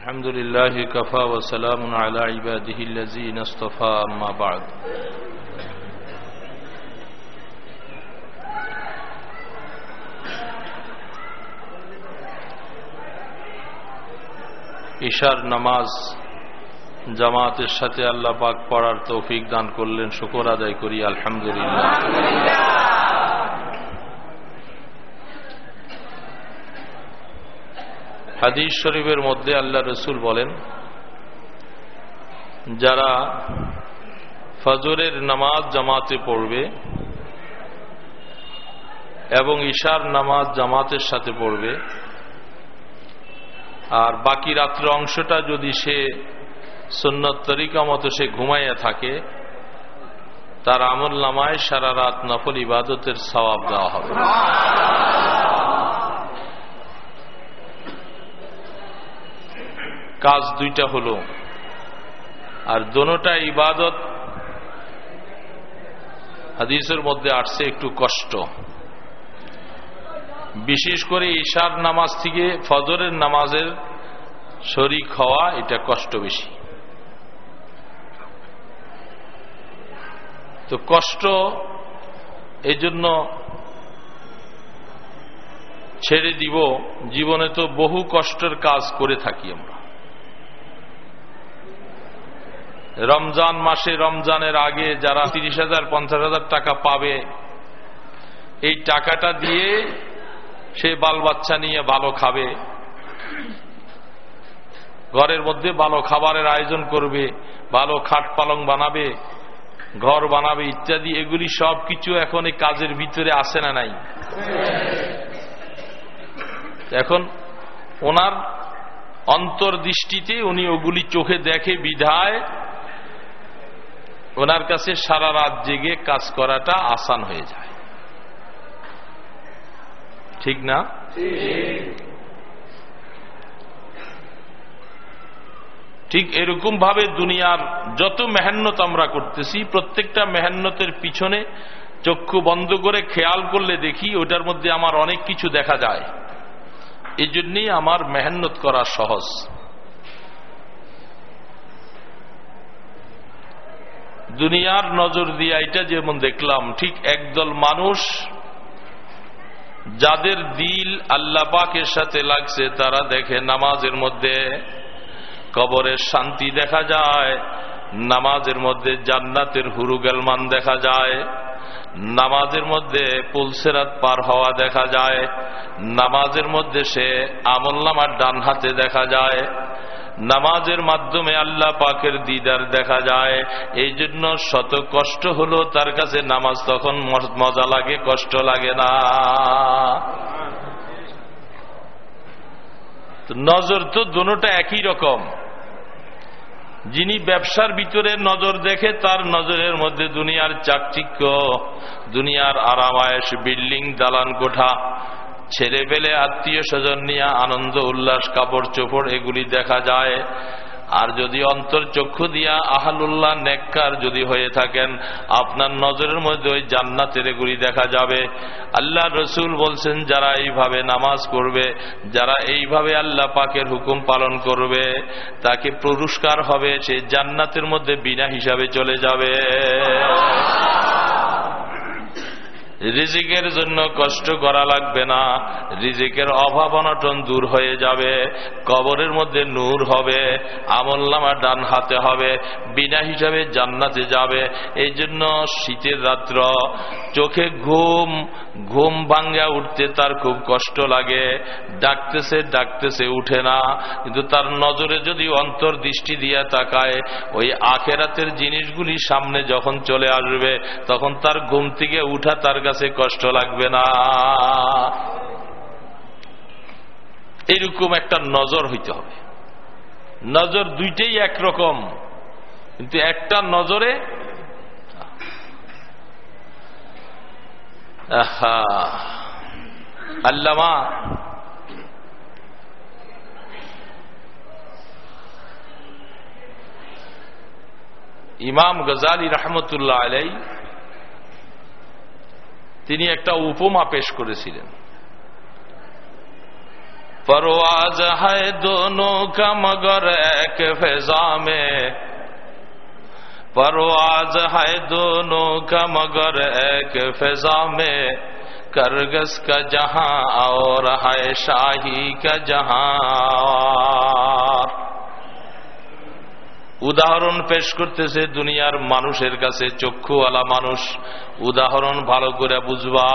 الحمد لله كفى وسلام على عباده الذين اصطفى أما بعد ঈশার নামাজ জামাতের সাথে আল্লাহ পাক পড়ার তৌফিক দান করলেন শুকর আদায় করি আলহামদুলিল্লাহ হাদিস শরীফের মধ্যে আল্লাহ রসুল বলেন, যারা ফজরের নামাজ জামাতে পড়বে এবং ঈশার নামাজ জামাতের সাথে পড়বে, আর বাকি রাত্র অংশটা যদি সে সুন্নত তরিকা মতো সে ঘুমাইয়া থাকে, তার আমল নামায় সারা রাত নফল ইবাদতের সবাব দেওয়া হবে। কাজ দুইটা হলো। আর দোনোটা ইবাদত। হাদিসের মধ্যে আসছে একটু কষ্ট। বিশেষ করে ঈশার নামাজ থেকে ফজরের নামাজের শরিক হওয়া এটা কষ্ট বেশি। তো কষ্ট এই জন্য ছেড়ে দিব। জীবনে তো বহু কষ্টের কাজ করে থাকি আমরা। রমজান মাসে রমজানের আগে যারা তিরিশ হাজার, পঞ্চাশ হাজার টাকা পাবে, এই টাকাটা দিয়ে সে বাল বাচ্চা নিয়ে ভালো খাবে। ঘরের মধ্যে ভালো খাবারের আয়োজন করবে, ভালো খাট পালং বানাবে, ঘর বানাবে ইত্যাদি, এগুলি সব কিছু এখন এই কাজের ভিতরে আসে না নাই। এখন ওনার অন্তর্দৃষ্টিতে উনি ওগুলি চোখে দেখে বিধায় ওনার কাছে সারা রাত জেগে কাজ করাটা আসান হয়ে যায়। ঠিক না? ঠিক এরকম ভাবে দুনিয়ার যত মেহান্নত আমরা করতেছি, প্রত্যেকটা মেহান্নতের পিছনে চক্ষু বন্ধ করে খেয়াল করলে দেখি ওটার মধ্যে আমার অনেক কিছু দেখা যায়। এই জন্যই আমার মেহান্নত করা সহজ। দুনিয়ার নজর দিয়ে এটা যেমন দেখলাম, ঠিক একদল মানুষ যাদের দিল আল্লাহ পাকের সাথে লাগছে, তারা দেখে নামাজের মধ্যে কবরের শান্তি দেখা যায়, নামাজের মধ্যে জান্নাতের হুরুগেলমান দেখা যায়, নামাজের মধ্যে পুলসেরাত পার হওয়া দেখা যায়, নামাজের মধ্যে সে আমল্লামার ডান হাতে দেখা যায়। নামাজের মাধ্যমে আল্লাহ পাকের দিদার দেখা যায়। এই জন্য শত কষ্ট হলো তার কাছে নামাজ তখন মজা লাগে, কষ্ট লাগে না। নজর তো দোনোটা একই রকম। যিনি ব্যবসার ভিতরে নজর দেখে তার নজরের মধ্যে দুনিয়ার চাকচিক্য, দুনিয়ার আরামায়স বিল্ডিং, দালান কোঠা ছেলে পেলে আত্মীয় স্বজন নিয়ে আনন্দ, উল্লাস, কাপড় চোপড়, এগুলি দেখা যায়। আর যদি অন্তর চক্ষু দিয়া আহালুল্লাহ নেককার যদি হয়ে থাকেন, আপনার নজরের মধ্যে ওই জান্নাতের এগুলি দেখা যাবে। আল্লাহ রসুল বলছেন, যারা এইভাবে নামাজ করবে যারা এইভাবে আল্লাহ পাকের হুকুম পালন করবে, তাকে পুরস্কার হবে, সে জান্নাতের মধ্যে বিনা হিসাবে চলে যাবে। রিজিকের জন্য কষ্ট করা লাগবে না। রিজিকের অভাব অনটন দূর হয়ে যাবে। কবরের মধ্যে নূর হবে, আমল নামা ডান হাতে হবে, বিনা হিসাবে জান্নাতে যাবে। এই জন্য শীতের রাত্র, চোখে ঘুম ঘুম ভাঙ্গা উঠতে তার খুব কষ্ট লাগে। ডাকতেছে ডাকতেছে, উঠে না। কিন্তু তার নজরে যদি অন্তর দৃষ্টি দিয়া তাকায়, ওই আখেরাতের জিনিসগুলি সামনে যখন চলে আসবে, তখন তার ঘুম থেকে উঠা তার কাছে কষ্ট লাগবে না। এরকম একটা নজর হইতে হবে। নজর দুইটাই একরকম। কিন্তু একটা নজরে আল্লামা। ইমাম গজালি রহমতুল্লাহ আলাই তিনি একটা উপমা পেশ করেছিলেন। পরওয়াজ হয় দোনো কামগর এক ফেজা মে পরওয়াজ হায় دونوں কা মগর এক فضا میں کرگس کا جہاں اور ہے উদাহরণ পেশ করতেছে দুনিয়ার মানুষের কাছে চক্ষুওয়ালা মানুষ। উদাহরণ ভালো করে বুঝবা।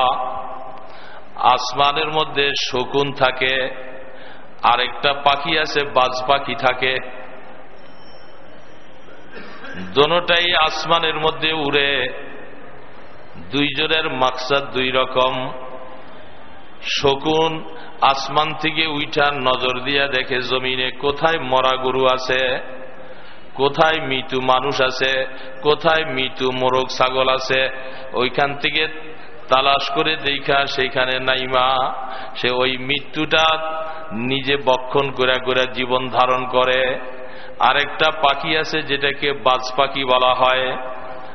আসমানের মধ্যে শকুন থাকে। আরেকটা পাখি আছে, বাজ পাখি থাকে। দোনোটাই আসমানের মধ্যে উড়ে। দুইজনের মাকসাদ দুই রকম। শকুন আসমান থেকে উইঠার নজর দিয়া দেখে জমিনে কোথায় মরা গরু আছে, কোথায় মৃত্যু মানুষ আছে, কোথায় মৃত্যু মোরগ ছাগল আছে, ওইখান থেকে তালাশ করে দেখা সেইখানে নাইমা, সে ওই মৃত্যুটা নিজে বক্ষণ করে করে জীবন ধারণ করে। আরেকটা পাখি আছে যেটাকে বাজ পাখি বলা হয়।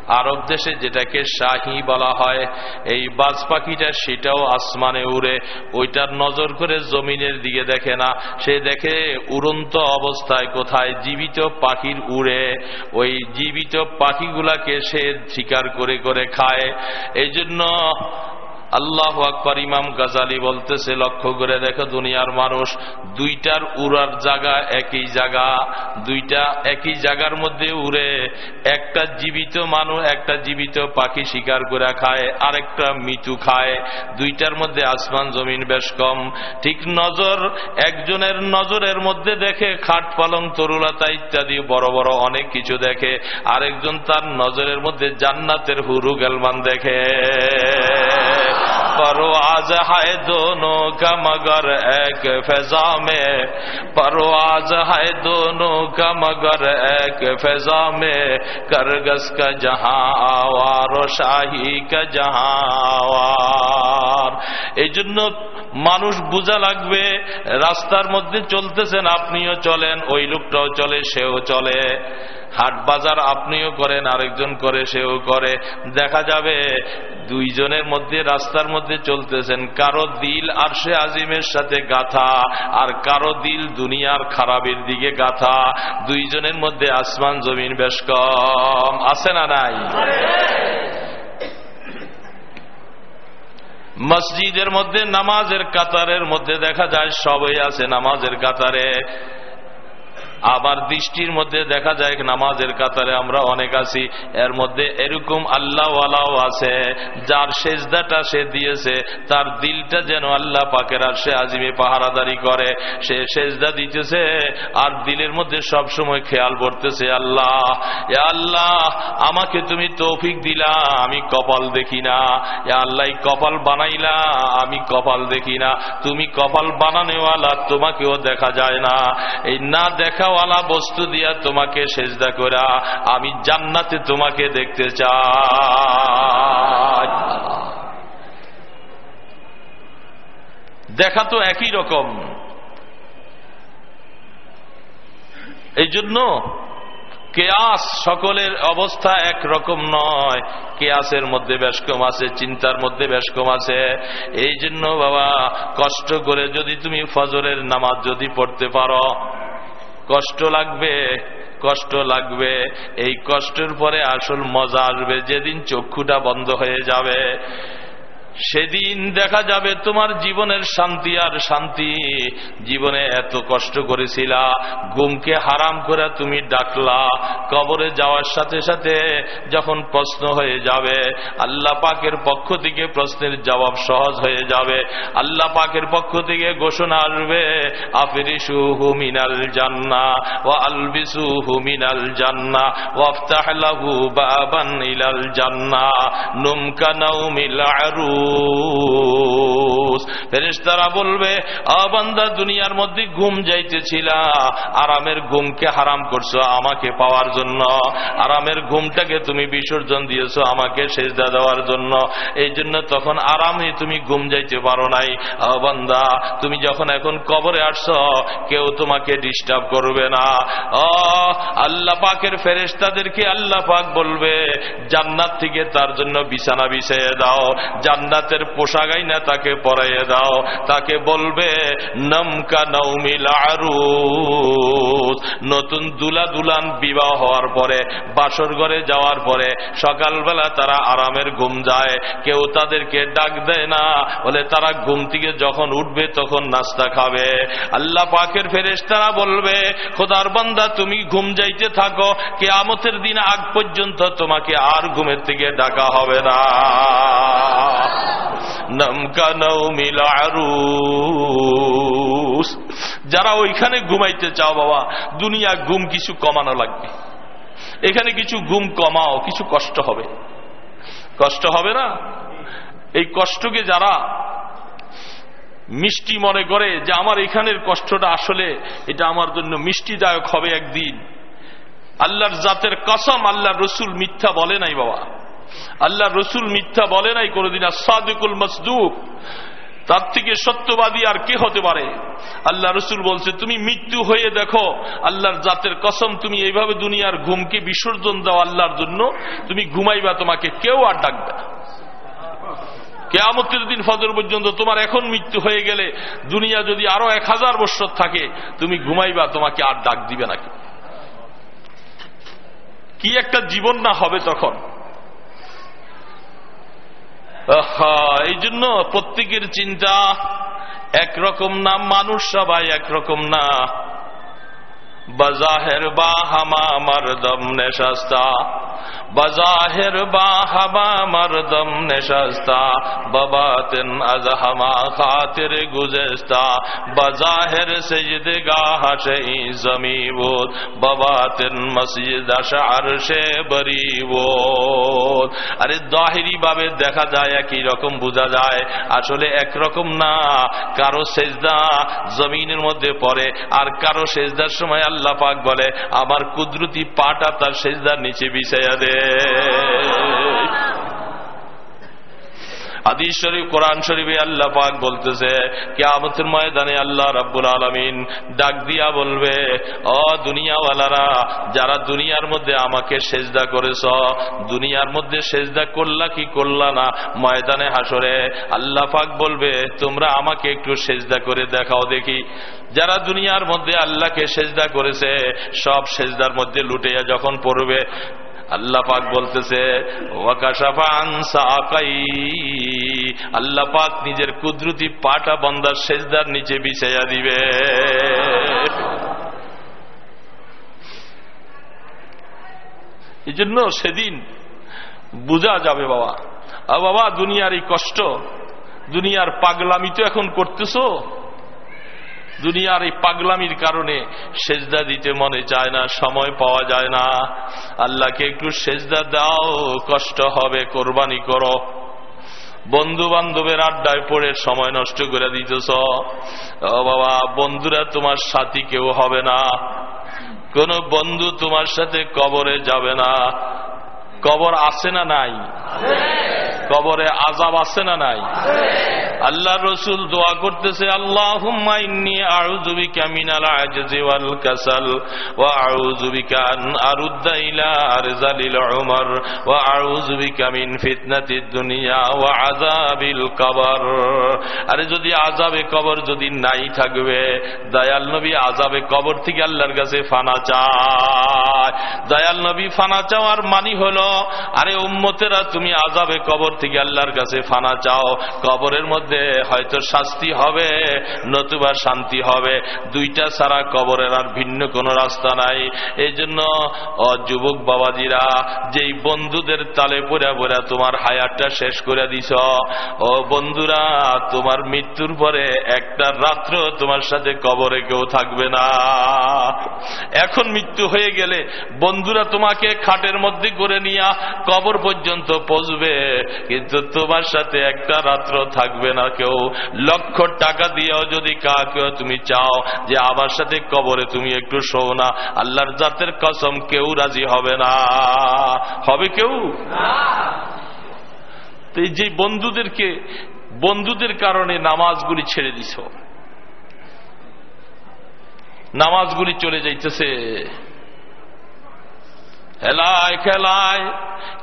আরব দেশে যেটাকে শাহি বলা হয়। এই বাজ পাখিটা সেটাও আসমানে উড়ে, ওইটার নজর করে জমিনের দিকে দেখে না। সে দেখে উড়ন্ত অবস্থায় কোথায় জীবিত পাখির উড়ে। ওই জীবিত পাখিগুলাকে সে শিকার করে করে খায়। এই জন্য আল্লাহ আকবর ইমাম গাজালি বলতেছে, লক্ষ্য করে দেখো দুনিয়ার মানুষ দুইটার উড়ার জায়গা একই জায়গা, দুইটা একই জায়গার মধ্যে উড়ে। একটা জীবিত মানুষ, একটা জীবিত পাখি শিকার করে খায়, আরেকটা মৃত্যু খায়। দুইটার মধ্যে আসমান জমিন বেশ কম। ঠিক নজর, একজনের নজরের মধ্যে দেখে খাট পালং, তরুলতা ইত্যাদি, বড় বড় অনেক কিছু দেখে। আরেকজন তার নজরের মধ্যে জান্নাতের হুরু গেলমান দেখে। পরো আজ হায় দোনো গমগর এক ফেজা মে পরো আজ হায় দোনো গমগর এক ফেজা মে করগস কহাঁ আওয়ার শাহী কহাঁ আওয়ার এই জন্য মানুষ বুঝা লাগবে, রাস্তার মধ্যে চলতেছেন আপনিও চলেন, ওই লোকটাও চলে, সেও চলে। হাট বাজার আপনিও করেন, আরেকজন করে, সেও করে। দেখা যাবে দুইজনের মধ্যে, রাস্তার মধ্যে চলতেছেন। কারও দিল আর সে আজিমের সাথে গাথা, আর কারও দিল দুনিয়ার খারাপের দিকে গাথা। দুইজনের মধ্যে আসমান, জমিন বেশ কম। আছে না নাই? মসজিদের মধ্যে, নামাজের কাতারের মধ্যে দেখা যায় সবই আছে নামাজের কাতারে। আবার দৃষ্টির মধ্যে দেখা যায় নামাজের কাতারে আমরা অনেক আছি, এর মধ্যে এরকম আল্লাহওয়ালাও আছে, যার সেজদাটা সে দিয়েছে, তার দিলটা যেন আল্লাহ পাকের আর সে আজিমে পাহারাদারি করে, সে সেজদা দিতেছে, আর দিলের মধ্যে সব সময় খেয়াল করতেছে আল্লাহ, এ আল্লাহ, আমাকে তুমি তৌফিক দিলা, আমি কপাল দেখি না, এ আল্লাহ কপাল বানাইলা, আমি কপাল দেখি না, তুমি কপাল বানানোওয়ালা তোমাকেও দেখা যায় না, এই না দেখা ওয়ালা বস্তু দিয়া তোমাকে সেজদা করা, আমি জান্নাতে তোমাকে দেখতে চাই। দেখা তো একই রকম। এই জন্য কেয়াস সকলের অবস্থা এক রকম নয়। কেয়াসের মধ্যে বেশ কম আছে, চিন্তার মধ্যে বেশ কম আছে। এই জন্য বাবা, কষ্ট করে যদি তুমি ফজরের নামাজ যদি পড়তে পারো কষ্ট লাগবে কষ্ট লাগবে। এই কষ্টের পরে আসল মজা আসবে, যেদিন চক্ষুটা বন্ধ হয়ে যাবে। সেদিন দেখা যাবে তোমার জীবনের শান্তি আর শান্তি। জীবনে এত কষ্ট করেছিলা গুমকে হারাম করে তুমি ডাকলা। কবরে যাওয়ার সাথে সাথে যখন প্রশ্ন হয়ে যাবে, আল্লাহ পাকের পক্ষ থেকে প্রশ্নের জবাব সহজ হয়ে যাবে। আল্লাহ পাকের পক্ষ থেকে ঘোষণা আসবে আফিরিসু হুমিনাল জান্না ও আলবিসু হুমিনাল জান্না ওয়াফতাহলাহু বাবান ইলাল জান্না। নুমকা নাউমিল আরু ফেরেশতারা বলবে আবান্দা দুনিয়ার মধ্যে ঘুম যাইতেছিল। আরামের ঘুমকে হারাম করছ আমাকে পাওয়ার জন্য। আরামের ঘুমটাকে তুমি বিসর্জন দিয়েছ আমাকে সেজদা দেওয়ার জন্য। এই জন্য তখন আরামে তুমি ঘুম যাইতে পারো নাই। আবান্দা তুমি যখন এখন কবরে আসছো, কেউ তোমাকে ডিস্টার্ব করবে না। আল্লাহ পাকের ফেরেশতাদেরকে আল্লাহ পাক বলবে, জান্নাত থেকে তার জন্য বিছানা বিছিয়ে দাও। জান্নাত জান্নাতের পোশাকাই না তাকে পরাইয়ে দাও। তাকে বলবে, নমকা নৌমিল আরু নতুন দুলা দুলান বিবাহ হওয়ার পরে, বাসর ঘরে যাওয়ার পরে, সকালবেলা তারা আরামের ঘুম যায়। কেউ তাদেরকে ডাক দেয় না। বলে, তারা ঘুম থেকে যখন উঠবে তখন নাস্তা খাবে। আল্লাহ পাকের ফেরেস তারা বলবে, খোদার বান্দা, তুমি ঘুম যাইতে থাকো। কে আমতের দিন আগ পর্যন্ত তোমাকে আর ঘুমের থেকে ডাকা হবে না। নমকা যারা ওইখানে ঘুমাইতে চাও বাবা, দুনিয়া ঘুম কিছু কমানো লাগবে। এখানে কিছু ঘুম কমাও, কিছু কষ্ট হবে। কষ্ট হবে না? এই কষ্টকে যারা মিষ্টি মনে করে যে আমার এখানের কষ্টটা আসলে এটা আমার জন্য মিষ্টিদায়ক হবে একদিন। আল্লাহর জাতের কসম আল্লাহ রসুল মিথ্যা বলে নাই বাবা। আল্লাহ রসুল মিথ্যা বলে নাই কোনদিন আসাদুল মসদুক, তার থেকে সত্যবাদী আর কে হতে পারে? আল্লাহ রসুল বলছে, তুমি মৃত্যু হয়ে দেখো, আল্লাহর জাতের কসম, তুমি এইভাবে দুনিয়ার ঘুমকে বিসর্জন দাও আল্লাহর জন্য, তুমি ঘুমাইবা, তোমাকে কেউ আর ডাকবে কেয়ামতের দিন ফজর পর্যন্ত তোমার এখন মৃত্যু হয়ে গেলে, দুনিয়া যদি আরও এক হাজার বছর থাকে, তুমি ঘুমাইবা, তোমাকে আর ডাক দিবে নাকি কি একটা জীবন না হবে তখন। এই জন্য প্রত্যেকের চিন্তা একরকম না মানুষ সবাই একরকম না। বাজাহের বা হামা দম নেশাস্তা বজাহের বা হাবা মরদম নেশাস্তা ববাতিন আজ হামা খাতির গুজস্তা বজাহের সজদ গাহ সেই জমি বোধ ববাতিন মসজিদ আশার সে বরি বোধ আরে দাহিরি ভাবে দেখা যায় একই রকম বোঝা যায় আসলে একরকম না কারও সেজদা জমিনের মধ্যে পড়ে আর কারও সেজদার সময় আল্লাহ পাক বলে আমার কুদরতি পাটা তার সেজদার নিচে বিছাইয়া দে। আদিস শরীফ, কোরআন শরীফে আল্লাহ পাক বলতেছে, কেয়ামতের ময়দানে আল্লাহ রাব্বুল আলমিন ডাক দিয়া বলবে অ দুনিয়াওয়ালারা, যারা দুনিয়ার মধ্যে আমাকে সেজদা করেছ, দুনিয়ার মধ্যে সেজদা করলা কি করলা না, ময়দানে হাসরে আল্লাহ পাক বলবে, তোমরা আমাকে একটু সেজদা করে দেখাও দেখি। যারা দুনিয়ার মধ্যে আল্লাহকে সেজদা করেছে, সব সেজদার মধ্যে লুটিয়া যখন পড়বে আল্লাহ পাক বলতেছে আল্লাহ পাক নিজের কুদরতি পাটা বন্দার সেজদার নিচে বিছাইয়া দিবে। এই জন্য সেদিন বোঝা যাবে বাবা। বাবা, দুনিয়ার এই কষ্ট, দুনিয়ার পাগলামি তো এখন করতেছো? দুনিয়ার এই পাগলামির কারণে সেজদা দিতে মনে চায় না সময় পাওয়া যায় না। আল্লাহকে একটু সেজদা দাও কষ্ট হবে কোরবানি করো। বন্ধু বান্ধবের আড্ডায় পড়ে সময় নষ্ট করে দিতেছ। বাবা বন্ধুরা তোমার সাথী কেউ হবে না। কোন বন্ধু তোমার সাথে কবরে যাবে না। কবর আছে না নাই? কবরে আজাব আছে না নাই? আল্লাহ রসুল দোয়া করতেছে আল্লাহ কাসাল ও দুনিয়া আরে যদি আজাবে কবর যদি নাই থাকবে, দয়াল নবী আজাবে কবর থেকে আল্লাহর কাছে ফানা চায়। দয়াল নবী ফানা চাওয়ার মানি হলো, আরে উম্মতেরা, তুমি আজাবে কবর থেকে আল্লাহর কাছে ফানা চাও। কবরের মধ্যে হয়তো শাস্তি হবে, নতুবা শান্তি হবে, দুইটা ছাড়া কবরের আর ভিন্ন কোন রাস্তা নাই। এই জন্য যুবক বাবাজিরা, যেই বন্ধুদের তালে পড়া পড়া তোমার হায়ারটা শেষ করে দিছ, ও বন্ধুরা, তোমার মৃত্যুর পরে একটা রাত্র তোমার সাথে কবরে কেউ থাকবে না। এখন মৃত্যু হয়ে গেলে বন্ধুরা তোমাকে খাটের মধ্যে করে নিয়ে কবর পর্যন্ত পৌঁছবে, কিন্তু তোমার সাথে একটা রাত্র থাকবে না। কেউ। লক্ষ টাকা দিয়েও যদি কাকেও তুমি চাও যে আমার সাথে কবরে তুমি একটু শো না, আল্লাহর জাতের কসম কেউ রাজি হবে না। হবে কেউ? যে বন্ধুদেরকে, বন্ধুদের কারণে নামাজগুলি ছেড়ে দিছ। নামাজগুলি চলে যাইতেছে। হেলায় খেলায়,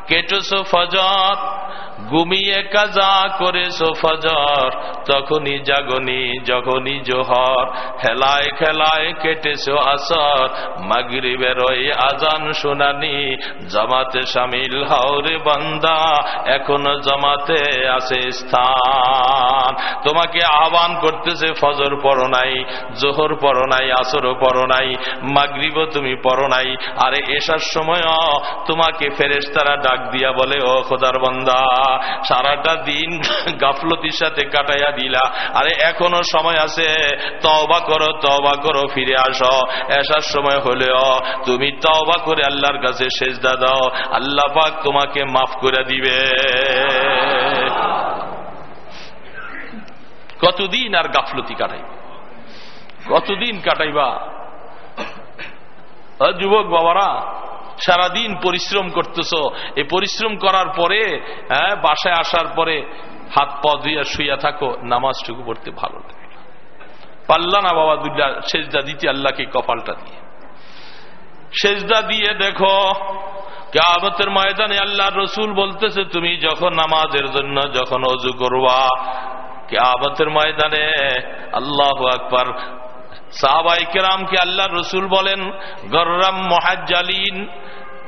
কেটেছ ফজত ঘুমিয়ে কাজা করেছ ফজর তখনই জাগনি, যখনই জোহর, হেলায় খেলায় কেটেছো আসর, মাগরিবের ওই আজান শুনানি, জামাতে সামিল হাওরে বান্দা, এখনও জামাতে আছে স্থান। তোমাকে আহ্বান করতেছে, ফজর পড়ো নাই, জোহর পড়ো নাই, আসরও পড়ো নাই, মাগরিবও তুমি পড়ো নাই, আরে এসার সময় তোমাকে ফেরেশতারা ডাক দিয়া বলে, ও খোদার বন্দা সারাটা দিন গাফলতির সাথে কাটাইয়া দিলা। আরে, এখনও সময় আছে। তওবা করো তওবা করো, ফিরে আসো। এসার সময় হলেও তুমি তওবা করে আল্লাহর কাছে সেজদা দাও। আল্লাহ পাক তোমাকে মাফ করে দিবে। কতদিন আর গাফলতি কাটাইবা? কতদিন কাটাইবা? যুবক বাবারা সারাদিন পরিশ্রম করতেছ। এই পরিশ্রম করার পরে হ্যাঁ বাসায় আসার পরে হাত পা ধুইয়া শুইয়া থাকো, নামাজটুকু পড়তে ভালো লাগে পাল্লা না বাবা দুল্লা সেজদা দিতে, আল্লাহকে কপালটা দিয়ে। সেজদা দিয়ে দেখো, কেয়ামতের ময়দানে আল্লাহ রসুল বলতেছে, তুমি যখন নামাজের জন্য যখন অজু করবা, কেয়ামতের ময়দানে আল্লাহ আকবার সাহাবাই কেরামকে আল্লাহ রসুল বলেন, গর্রাম মহাজ্জালিন,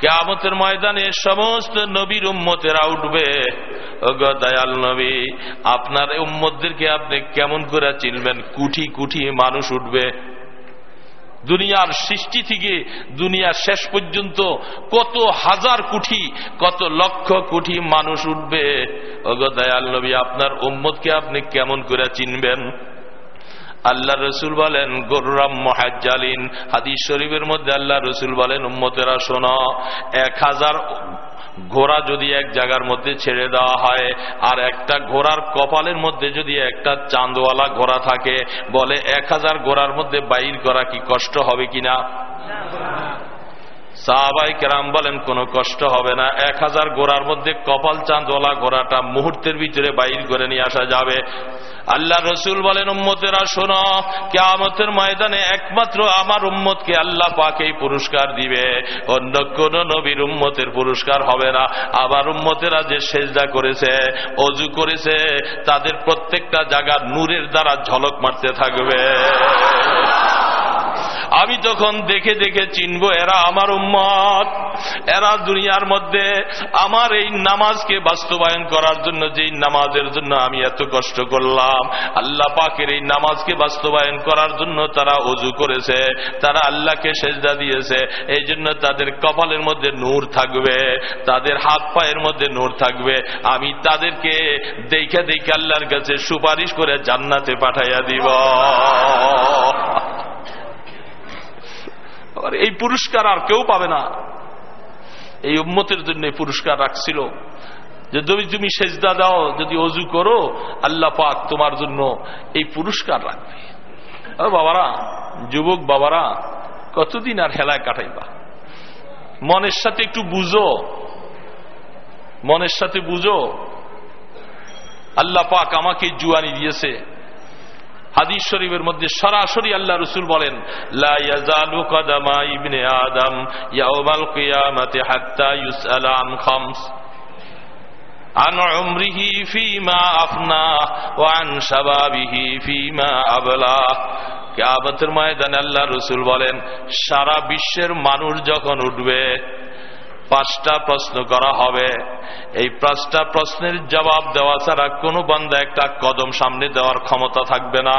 কেয়ামতের ময়দানে সমস্ত নবীর উম্মতেরা উঠবে। দয়াল নবী, আপনার উম্মতদেরকে আপনি কেমন করে চিনবেন? কুঠি কুঠি মানুষ উঠবে। দুনিয়ার সৃষ্টি থেকে দুনিয়ার শেষ পর্যন্ত কত হাজার কোটি কত লক্ষ কোটি মানুষ উঠবে। অগ দয়াল নবী, আপনার উম্মতকে আপনি কেমন করে চিনবেন? আল্লাহ রসুল বলেন, গরুরাম মহাজ্জালিন। হাদিস শরীফের মধ্যে আল্লাহ রসুল বলেন, উম্মতেরা শোন, এক হাজার ঘোড়া যদি এক জায়গার মধ্যে ছেড়ে দেওয়া হয়, আর একটা ঘোড়ার কপালের মধ্যে যদি একটা চাঁদওয়ালা ঘোড়া থাকে, বলে, এক হাজার ঘোড়ার মধ্যে বাইর করা কি কষ্ট হবে কিনা? সাহাবাই কেরাম বলেন, কোনো কষ্ট হবে না। এক হাজার গোড়ার মধ্যে কপাল চাঁদওয়ালা ঘোড়াটা মুহূর্তের ভিতরে বাইর করে নিয়ে আসা যাবে। আল্লাহ রসুল বলেন, উম্মতেরা, শোনো কেমতের ময়দানে একমাত্র আমার উম্মতকে আল্লাহ পাকেই পুরস্কার দিবে। অন্য কোন নবীর উম্মতের পুরস্কার হবে না। আবার উম্মতেরা যে সেজদা করেছে, অজু করেছে, তাদের প্রত্যেকটা জায়গা নূরের দ্বারা ঝলক মারতে থাকবে। আমি তখন দেখে দেখে চিনব, এরা আমার উম্মত। এরা দুনিয়ার মধ্যে আমার এই নামাজকে বাস্তবায়ন করার জন্য, যেই নামাজের জন্য আমি এত কষ্ট করলাম, আল্লাহ পাকের এই নামাজকে বাস্তবায়ন করার জন্য তারা অজু করেছে, তারা আল্লাহকে সেজদা দিয়েছে, এই জন্য তাদের কপালের মধ্যে নূর থাকবে, তাদের হাত পায়ের মধ্যে নূর থাকবে। আমি তাদেরকে দেখে দেখে আল্লাহর কাছে সুপারিশ করে জান্নাতে পাঠাইয়া দিব। এই পুরস্কার আর কেউ পাবে না। এই উম্মতের জন্য পুরস্কার রাখছিল। যে যদি তুমি সেজদা দাও, যদি অজু করো, আল্লাহ পাক তোমার জন্য এই পুরস্কার রাখবে। বাবারা, যুবক বাবারা, কতদিন আর হেলায় কাটাইবা? মনের সাথে একটু বুঝো। মনের সাথে বুঝো। আল্লাহ পাক আমাকে জুয়ানি দিয়েছে। হাদিস শরীফের মধ্যে সরাসরি আল্লাহ রসুল বলেন ইবনে আদম ইয়াউমাল কিয়ামাতে হাত্তা ইউসআল আন খামস عن عمره فيما أفناه وعن شبابه فيما أبلاه কেয়ামতের ময়দানে আল্লাহ রসুল বলেন সারা বিশ্বের মানুষ যখন উঠবে পাঁচটা প্রশ্ন করা হবে। এই পাঁচটা প্রশ্নের জবাব দেওয়া ছাড়া কোনো বান্দা একটা কদম সামনে দেওয়ার ক্ষমতা থাকবে না।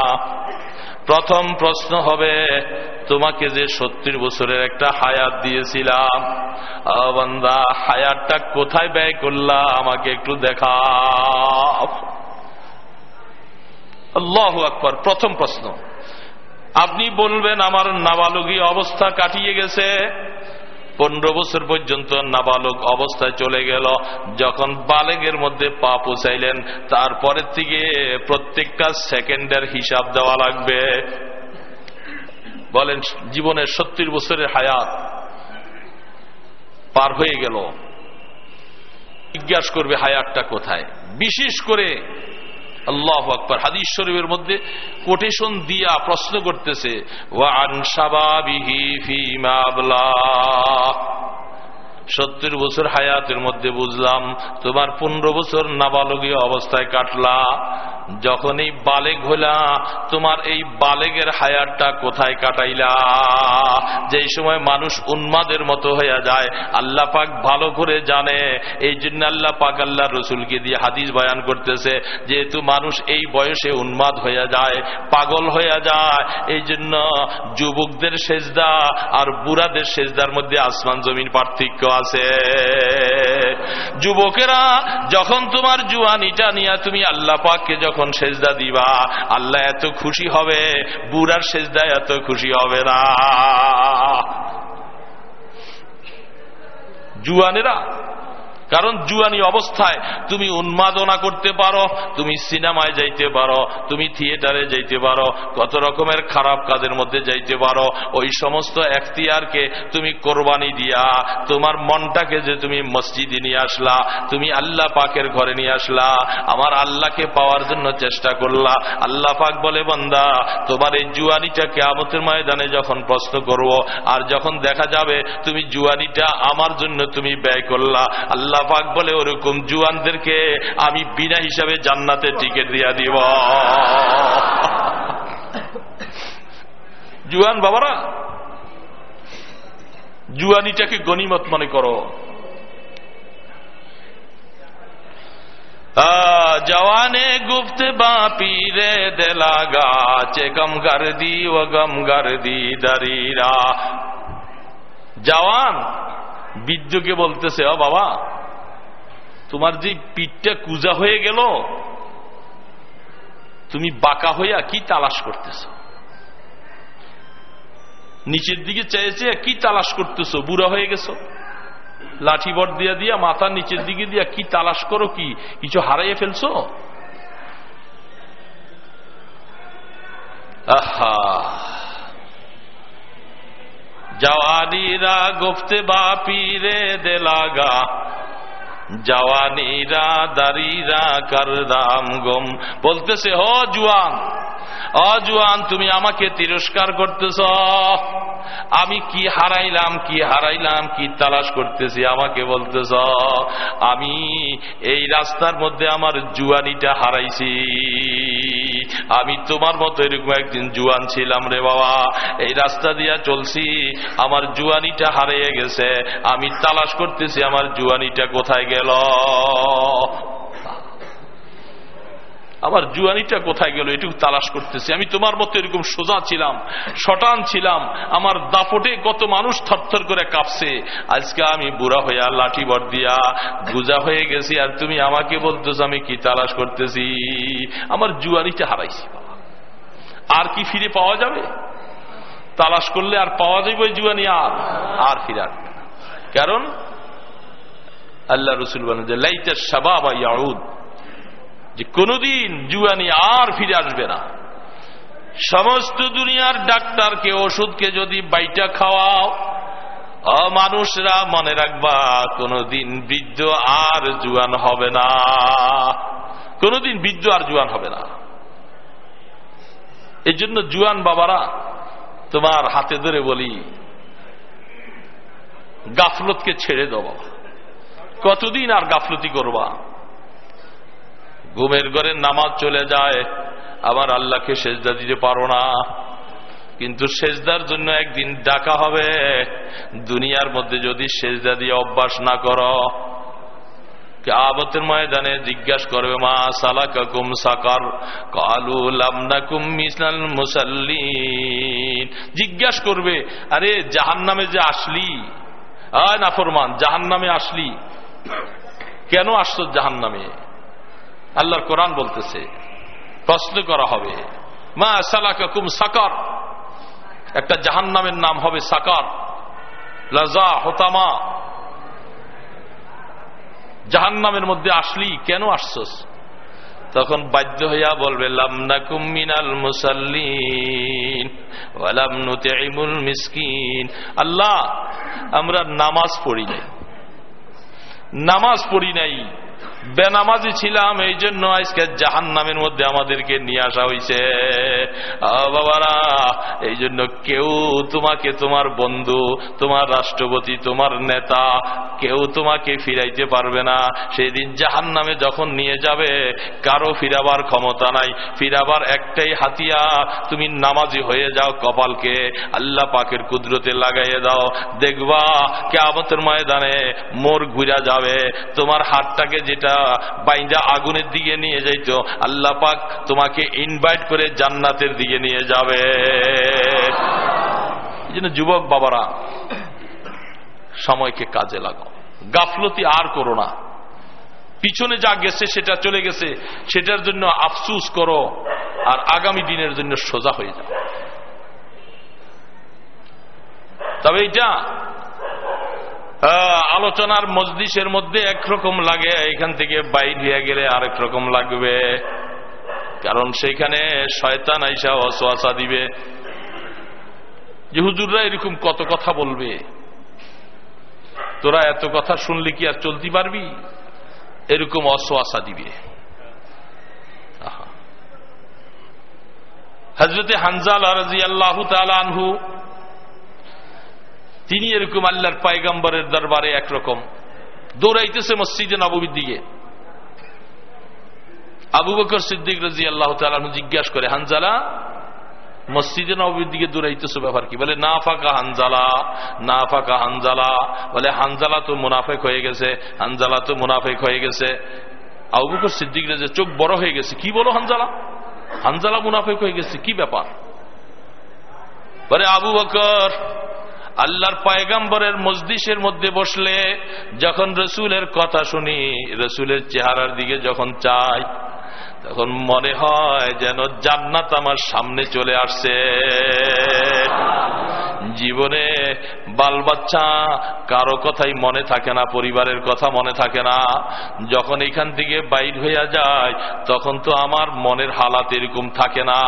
প্রথম প্রশ্ন হবে, তোমাকে যে সত্তর বছরের একটা হায়াত দিয়েছিলাম বান্দা, হায়াতটা কোথায় ব্যয় করলা, আমাকে একটু দেখা আল্লাহ আকবর, প্রথম প্রশ্ন। আপনি বলবেন, আমার নাবালগী অবস্থা কাটিয়ে গেছে। পনেরো বছর পর্যন্ত নাবালক অবস্থায় চলে গেল। যখন বালেগের মধ্যে পা পৌঁছাইলেন তারপরের থেকে প্রত্যেকটা সেকেন্ডের হিসাব দেওয়া লাগবে। বলেন, জীবনের সত্তর বছরের হায়াত পার হয়ে গেল। জিজ্ঞাসা করবে হায়াতটা কোথায়? বিশেষ করে আল্লাহ আকবর। হাদিস শরীফের মধ্যে কোটেশন দিয়া প্রশ্ন করতেছে সত্তর বছর হায়াতের মধ্যে বুঝলাম, তোমার পনেরো বছর নাবালকীয় অবস্থায় কাটলা। যখন এই বালেগ হইলা, তোমার এই বালেগের হায়ারটা কোথায় কাটাইলা? যেই সময় মানুষ উন্মাদের মতো হইয়া যায়, আল্লাহ পাক ভালো করে জানে। এই জন্য আল্লাহ পাক আল্লাহ রসুলকে দিয়ে হাদিস বয়ান করতেছে, যেহেতু মানুষ এই বয়সে উন্মাদ হইয়া যায়, পাগল হইয়া যায়, এই জন্য যুবকদের সেজদা আর বুড়াদের সেজদার মধ্যে আসমান জমিন পার্থক্য। আছে। যুবকেরা, যখন তোমার জুয়ানিটা নিয়ে তুমি আল্লাহ পাককে যখন সেজদা দিবা, আল্লাহ এত খুশি হবে, বুড়ার সেজদা এত খুশি হবে না। জুয়ানেরা কারণ জুয়ানি অবস্থায় তুমি উন্মাদনা করতে পারো, তুমি সিনেমায় যাইতে পারো, তুমি থিয়েটারে যাইতে পারো, কত রকমের খারাপ কাজের মধ্যে যাইতে পারো, ওই সমস্ত এখতিয়ারকে তুমি কোরবানি দিয়া, তোমার মনটাকে যে তুমি মসজিদে নিয়ে আসলা, তুমি আল্লাহ পাকের ঘরে নিয়ে আসলা, আমার আল্লাহকে পাওয়ার জন্য চেষ্টা করলা। আল্লাহ পাক বলে, বন্দা, তোমার এই জুয়ানিটা কেয়ামতের ময়দানে যখন প্রশ্ন করব, আর যখন দেখা যাবে তুমি জুয়ানিটা আমার জন্য তুমি ব্যয় করলা, আল্লাহ আল্লাহ পাক বলে ওরকম জুয়ানদেরকে আমি বিনা হিসাবে জান্নাতে টিকিট দিয়া দিব। জুয়ান বাবারা, জুয়ানিটাকে গণিমত মনে করো। জওয়ানে গুপ্ত বাপি রে দেলা গাছে, গম গার দি ও গম গার দি দারিরা। জওয়ান, বিদ্যুকে বলতেছে, ও বাবা তোমার যে পিঠটা কুজা হয়ে গেল, তুমি বাঁকা হইয়া কি তালাশ করতেছ? নিচের দিকে চেয়েছে কি তালাশ করতেছ? বুড়া হয়ে গেছো? লাঠি বট দিয়া দিয়া মাথা নিচের দিকে দিয়া কি তালাশ করো কি? কিছু হারাইয়ে ফেলছো? আহা! জওয়ানিরা গুফতে বাপিরে দেলাগা জওয়ানিরা, দারিরা করদাম গম বলতেছে হ জুয়ান অজুয়ান তুমি আমাকে তিরস্কার করতেছ। আমি কি হারাইলাম কি হারাইলাম, কি তালাশ করতেছি, আমাকে বলতেছ, আমি এই রাস্তার মধ্যে আমার জুয়ানিটা হারাইছি। আমি তোমার মতো এরকম একদিন জুয়ান ছিলাম রে বাবা। এই রাস্তা দিয়া চলছি, আমার জুয়ানিটা হারিয়ে গেছে। আমি তালাশ করতেছি, আমার জুয়ানিটা কোথায় গেল? আমার জুয়ানিটা কোথায় গেল? এটুকু তালাশ করতেছি। আমি তোমার মতো এরকম সোজা ছিলাম, শটান ছিলাম। আমার দাপটে কত মানুষ থরথর করে কাঁপছে। আজকে আমি বুড়া হইয়া লাঠি বর দিয়া গুজা হয়ে গেছি আর তুমি আমাকে বলতেছ, আমি কি তালাশ করতেছি? আমার জুয়ানিটা হারাইছি। আর কি ফিরে পাওয়া যাবে? তালাশ করলে আর পাওয়া যাবে জুয়ানি আর। আর ফিরে আসবে কারণ আল্লাহ রসুল বলেন যে লাইতের সাবাব যে কোনদিন জুয়ানি আর ফিরে আসবে না। সমস্ত দুনিয়ার ডাক্তারকে, ওষুধকে যদি বাইটা খাওয়াও মানুষরা মনে রাখবা, কোনদিন বৃদ্ধ আর জুয়ান হবে না। কোনদিন বৃদ্ধ আর জুয়ান হবে না। এই জন্য জুয়ান বাবারা, তোমার হাতে ধরে বলি, গাফলতকে ছেড়ে দাও বাবা। কতদিন আর গাফলতি করবা? ঘুমের ঘরে নামাজ চলে যায়, আবার আল্লাহকে সেজদা দিতে পারো না। কিন্তু সেজদার জন্য একদিন ডাকা হবে, দুনিয়ার মধ্যে যদি সেজদা দিয়ে অভ্যাস না করো আবতের ময়দানে জিজ্ঞাসা করবে, মা সালা কাকুম সাকার? কালু লামনাকুম মিসাল মুসাল্লিন। জিজ্ঞাসা করবে, আরে জাহান নামে যে আসলি? আয় নাফরমান জাহান নামে আসলি। কেন আসছো জাহান নামে আল্লাহর কোরআন বলতেছে, প্রশ্ন করা হবে, মা সালাকুম সাকার। একটা জাহান নামের নাম হবে সাকার। লাজা হোতামা। জাহান নামের মধ্যে আসলি কেন আসছস? তখন বাধ্য হইয়া বলবে মুসাল্লিন আল্লাহ, আমরা নামাজ পড়ি নাই। নামাজ পড়ি নাই। বেনামাজি ছিলাম, এই জন্য আজকে জাহান নামের মধ্যে আমাদেরকে নিয়ে আসা হয়েছে বাবারা, এই জন্য কেউ তোমাকে, তোমার বন্ধু, তোমার রাষ্ট্রপতি, তোমার নেতা, কেউ তোমাকে ফিরাইতে পারবে না। সেদিন জাহান নামে যখন নিয়ে যাবে, কারও ফিরাবার ক্ষমতা নাই। ফিরাবার একটাই হাতিয়া তুমি নামাজি হয়ে যাও কপালকে। আল্লাহ পাকের কুদরতে লাগাইয়ে দাও। দেখবা কে কেমতের ময়দানে মোর ঘুরা যাবে। তোমার হাতটাকে যেটা বাইন্দা আগুনের দিকে নিয়ে যাইত। আল্লাহ পাক তোমাকে ইনভাইট করে জান্নাতের দিকে নিয়ে যাবে। যুবক বাবারা, সময়কে কাজে লাগো গাফলতি আর করো না। পিছনে যা গেছে, সেটা চলে গেছে। সেটার জন্য আফসুস করো। আর আগামী দিনের জন্য সোজা হয়ে যাও। তবে এটা আলোচনার মজলিসের মধ্যে একরকম লাগে, এখান থেকে বাইর গেলে আরেক রকম লাগবে। কারণ সেইখানে শয়তান আইসা অসোয়াশা দিবে। যে হুজুররা এরকম কত কথা বলবে? তোরা এত কথা শুনলে কি আর চলতে পারবি? এরকম অসোয়াশা দিবে। হজরতে হানজাল রাজি আল্লাহ আনহু তিনি এরকম আল্লাহর পায়গাম্বরের দরবারে একরকম। দৌড়াইতেছে মসজিদে নবমীর দিকে। আবু বকর সিদ্দিক রাজি আল্লাহ তালু জিজ্ঞাসা করে, হানজালা, মসজিদে নবীর দিকে দৌড়াইতেছো ব্যাপার কি? বলে না ফাঁকা হানজালা না ফাঁকা হানজালা। বলে, হানজালা তো মুনাফেক হয়ে গেছে, হানজালা তো মুনাফেক হয়ে গেছে। আবু বকর সিদ্দিক রাজে চোখ বড় হয়ে গেছে, কি বলো হানজালা? হানজালা মুনাফেক হয়ে গেছে, কি ব্যাপার? বলে, আবু বকর আল্লাহর পায়গাম্বরের মসজিষের মধ্যে বসলে যখন রসুলের কথা শুনি, রসুলের চেহারার দিকে যখন চাই, তখন মনে হয় যেন জান্নাত আমার সামনে চলে আসছে। জীবনে বাল বাচ্চা কারও কথাই মনে থাকে না, পরিবারের কথা মনে থাকে না। যখন এখান থেকে বাইর হইয়া যায়, তখন তো আমার মনের হালাত এরকম থাকে না।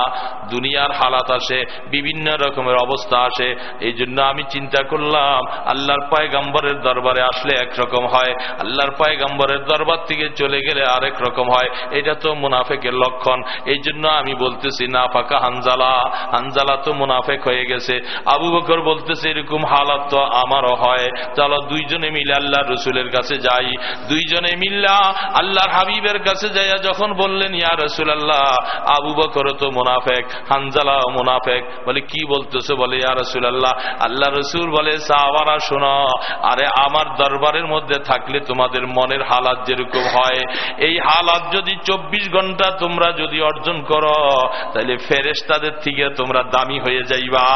দুনিয়ার হালাত আসে, বিভিন্ন রকমের অবস্থা আসে। এই জন্য আমি চিন্তা করলাম, আল্লাহর পায়গাম্বরের দরবারে আসলে একরকম হয়। আল্লাহর পায়গাম্বরের দরবার থেকে চলে গেলে আরেক রকম হয়। এটা তো মুনাফেকের লক্ষণ। এই জন্য আমি বলতেছি না ফাঁকা হানজালা। হানজালা তো মুনাফেক হয়ে গেছে। আবু বকর বলতেছে, এরকম হালাত তো আমারও হয়। চলো দুইজনে মিলে আল্লাহ রসুলের কাছে যাই। দুইজনে মিল্লা আল্লাহর হাবিবের কাছে যাইয়া যখন বললেন, ইয়া রসুল আল্লাহ আবু বকর তো মুনাফেক, হানজালা মুনাফেক। বলে, কি বলতেছে? বলে, ইয়া রসুল আল্লাহ আল্লাহ রসুল বলে, সাহাবারা, শোনো, আরে আমার দরবারের মধ্যে থাকলে তোমাদের মনের হালাত যেরকম হয়। এই হালাত যদি চব্বিশ ঘণ্টা তোমরা যদি অর্জন করো তাহলে ফেরেস্তাদের থেকে তোমরা দামি হয়ে যাইবা।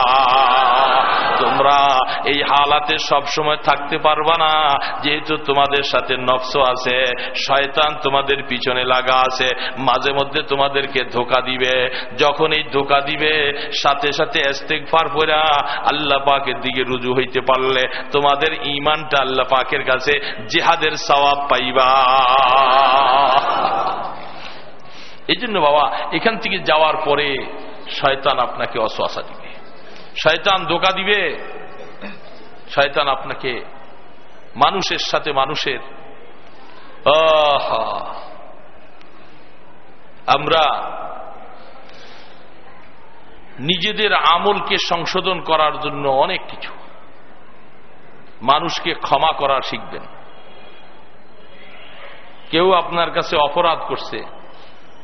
তোমরা এই হালাতে সব সময় থাকতে পারবা না। যেহেতু তোমাদের সাথে নফস আছে, শয়তান তোমাদের পিছনে লাগা আছে, মাঝে মধ্যে তোমাদেরকে ধোকা দিবে। যখন এই ধোকা দিবে, সাথে সাথে আল্লাহ পাকের দিকে রুজু হইতে পারলে তোমাদের ইমানটা আল্লাহ পাকের কাছে জেহাদের সবাব পাইবা। এই জন্য বাবা, এখান থেকে যাওয়ার পরে শয়তান আপনাকে অশ্বাসা দিবে। শয়তান ধোকা দিবে শয়তান আপনাকে মানুষের সাথে মানুষের আমরা নিজেদের আমলকে সংশোধন করার জন্য অনেক কিছু। মানুষকে ক্ষমা করা শিখবেন। কেউ আপনার কাছে অপরাধ করছে,